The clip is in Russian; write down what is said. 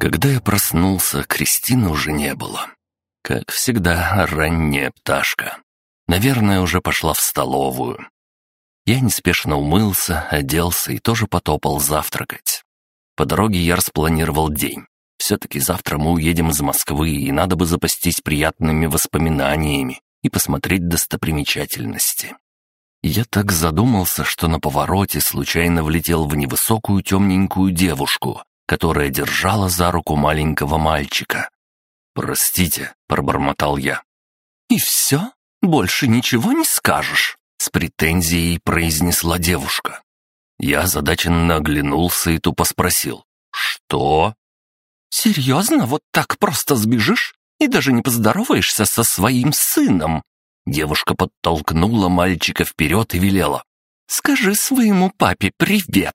Когда я проснулся, Кристины уже не было. Как всегда, ранняя пташка. Наверное, уже пошла в столовую. Я неспешно умылся, оделся и тоже потопал завтракать. По дороге я распланировал день. Все-таки завтра мы уедем из Москвы, и надо бы запастись приятными воспоминаниями и посмотреть достопримечательности. Я так задумался, что на повороте случайно влетел в невысокую темненькую девушку, которая держала за руку маленького мальчика. «Простите», — пробормотал я. «И все? Больше ничего не скажешь?» — с претензией произнесла девушка. Я озадаченно оглянулся и тупо спросил. «Что?» «Серьезно, вот так просто сбежишь и даже не поздороваешься со своим сыном?» Девушка подтолкнула мальчика вперед и велела. «Скажи своему папе привет!»